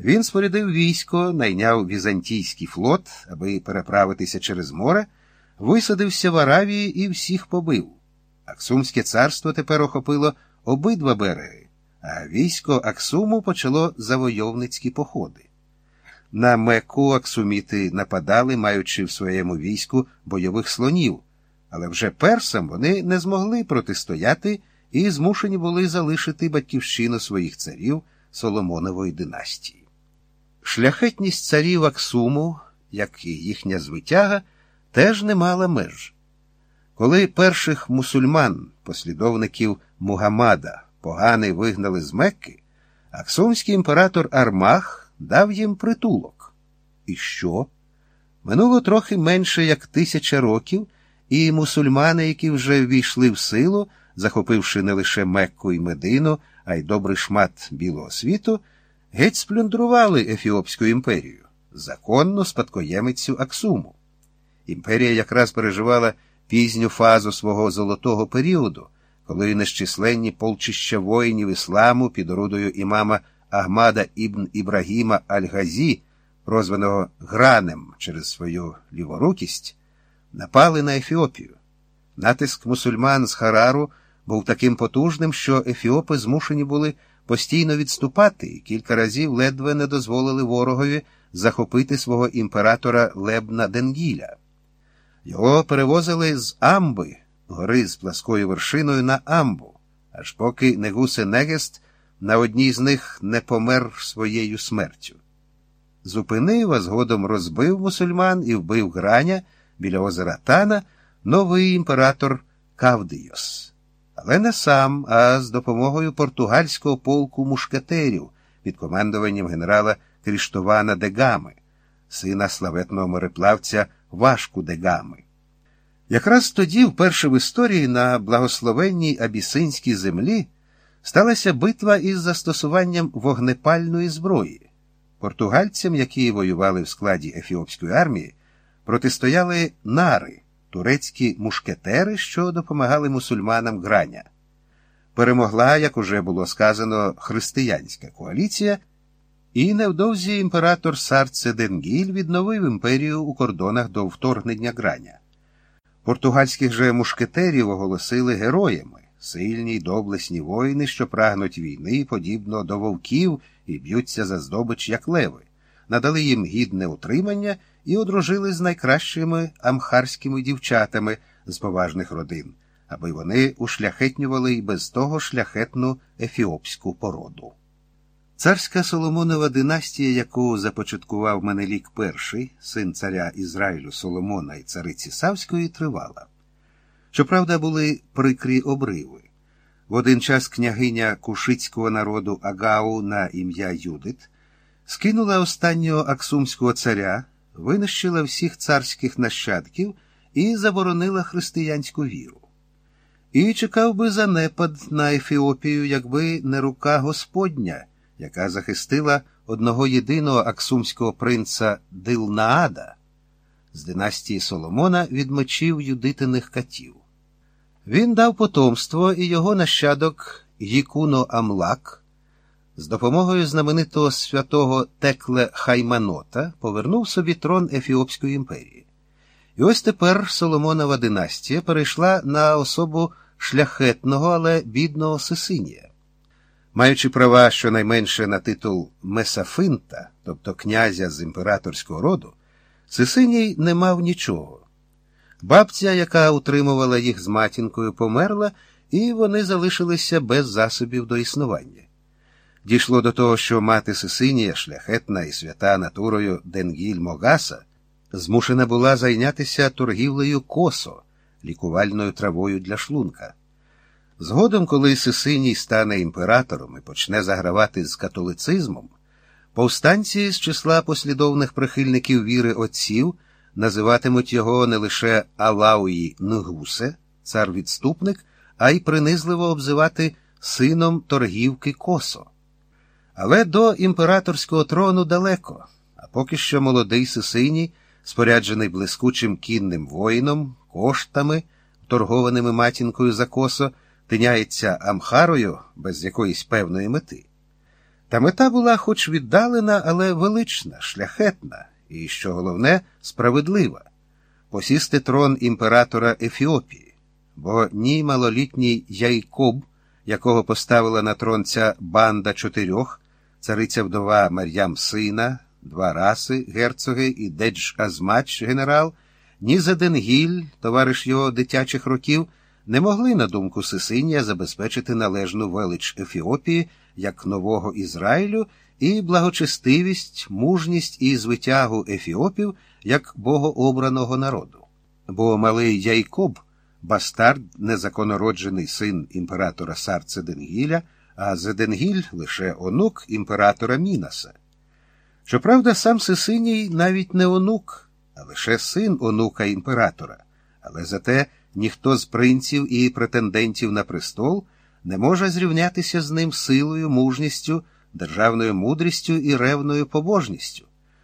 Він спорядив військо, найняв візантійський флот, аби переправитися через море, висадився в Аравії і всіх побив. Аксумське царство тепер охопило обидва береги, а військо Аксуму почало завойовницькі походи. На Меку Аксуміти нападали, маючи в своєму війську бойових слонів, але вже персам вони не змогли протистояти і змушені були залишити батьківщину своїх царів Соломонової династії. Шляхетність царів Аксуму, як і їхня звитяга, теж не мала меж. Коли перших мусульман, послідовників Мугамада, поганий вигнали з Мекки, Аксумський імператор Армах дав їм притулок. І що? Минуло трохи менше як тисяча років, і мусульмани, які вже ввійшли в силу, захопивши не лише Мекку і Медину, а й добрий шмат білого світу, геть сплюндрували Ефіопську імперію, законну спадкоємицю Аксуму. Імперія якраз переживала пізню фазу свого золотого періоду, коли нещисленні полчища воїнів ісламу під орудою імама Ахмада ібн Ібрагіма Аль-Газі, прозваного Гранем через свою ліворукість, напали на Ефіопію. Натиск мусульман з Харару був таким потужним, що ефіопи змушені були постійно відступати кілька разів ледве не дозволили ворогові захопити свого імператора Лебна Денгіля. Його перевозили з Амби, гори з пласкою вершиною на Амбу, аж поки Негусе Негест на одній з них не помер своєю смертю. Зупинив, а згодом розбив мусульман і вбив граня біля озера Тана новий імператор Кавдийос. Але не сам, а з допомогою португальського полку мушкетерів під командуванням генерала Кріштована Дегами, сина славетного мореплавця Вашку Дегами. Якраз тоді, вперше в історії на благословенній абісинській землі, сталася битва із застосуванням вогнепальної зброї. Португальцям, які воювали в складі ефіопської армії, протистояли нари, турецькі мушкетери, що допомагали мусульманам граня. Перемогла, як уже було сказано, християнська коаліція, і невдовзі імператор Сарце Денгіль відновив імперію у кордонах до вторгнення граня. Португальських же мушкетерів оголосили героями, сильні й доблесні воїни, що прагнуть війни, подібно до вовків і б'ються за здобич, як леви, надали їм гідне утримання і одружили з найкращими амхарськими дівчатами з поважних родин, аби вони ушляхетнювали й без того шляхетну ефіопську породу. Царська Соломонова династія, яку започаткував Менелік І, син царя Ізраїлю Соломона і цариці Савської, тривала. Щоправда, були прикрі обриви. В один час княгиня кушицького народу Агау на ім'я Юдит скинула останнього аксумського царя, винищила всіх царських нащадків і заборонила християнську віру. І чекав би занепад на Ефіопію, якби не рука Господня яка захистила одного єдиного аксумського принца Дилнаада з династії Соломона від мечів юдитиних катів. Він дав потомство і його нащадок Гікуно Амлак з допомогою знаменитого святого Текле Хайманота повернув собі трон Ефіопської імперії. І ось тепер Соломонова династія перейшла на особу шляхетного, але бідного Сисинія. Маючи права щонайменше на титул Месафинта, тобто князя з імператорського роду, Сисиній не мав нічого. Бабця, яка утримувала їх з матінкою, померла, і вони залишилися без засобів до існування. Дійшло до того, що мати Сисинія, шляхетна і свята натурою Денгіль Могаса, змушена була зайнятися торгівлею косо, лікувальною травою для шлунка. Згодом, коли Сисиній стане імператором і почне загравати з католицизмом, повстанці з числа послідовних прихильників віри отців називатимуть його не лише Алауї Нгусе, цар відступник, а й принизливо обзивати сином торгівки косо. Але до імператорського трону далеко, а поки що молодий Сисиній, споряджений блискучим кінним воїном, коштами, торгованими матінкою за косо, тиняється Амхарою без якоїсь певної мети. Та мета була хоч віддалена, але велична, шляхетна і, що головне, справедлива посісти трон імператора Ефіопії, бо ні малолітній Яйкоб, якого поставила на трон ця банда чотирьох, цариця вдова Мар'ям сина, два раси, герцоги і Дедж Азмач, генерал, ні Заденгіль, товариш його дитячих років, не могли, на думку Сисинія, забезпечити належну велич Ефіопії як нового Ізраїлю і благочестивість, мужність і звитягу ефіопів як богообраного народу. Бо малий Яйкоб, бастард, незаконороджений син імператора Сарце Денгіля, а Зеденгіль лише онук імператора Мінаса. Щоправда, сам Сисиній навіть не онук, а лише син онука імператора, але зате ніхто з принців і претендентів на престол не може зрівнятися з ним силою, мужністю, державною мудрістю і ревною побожністю.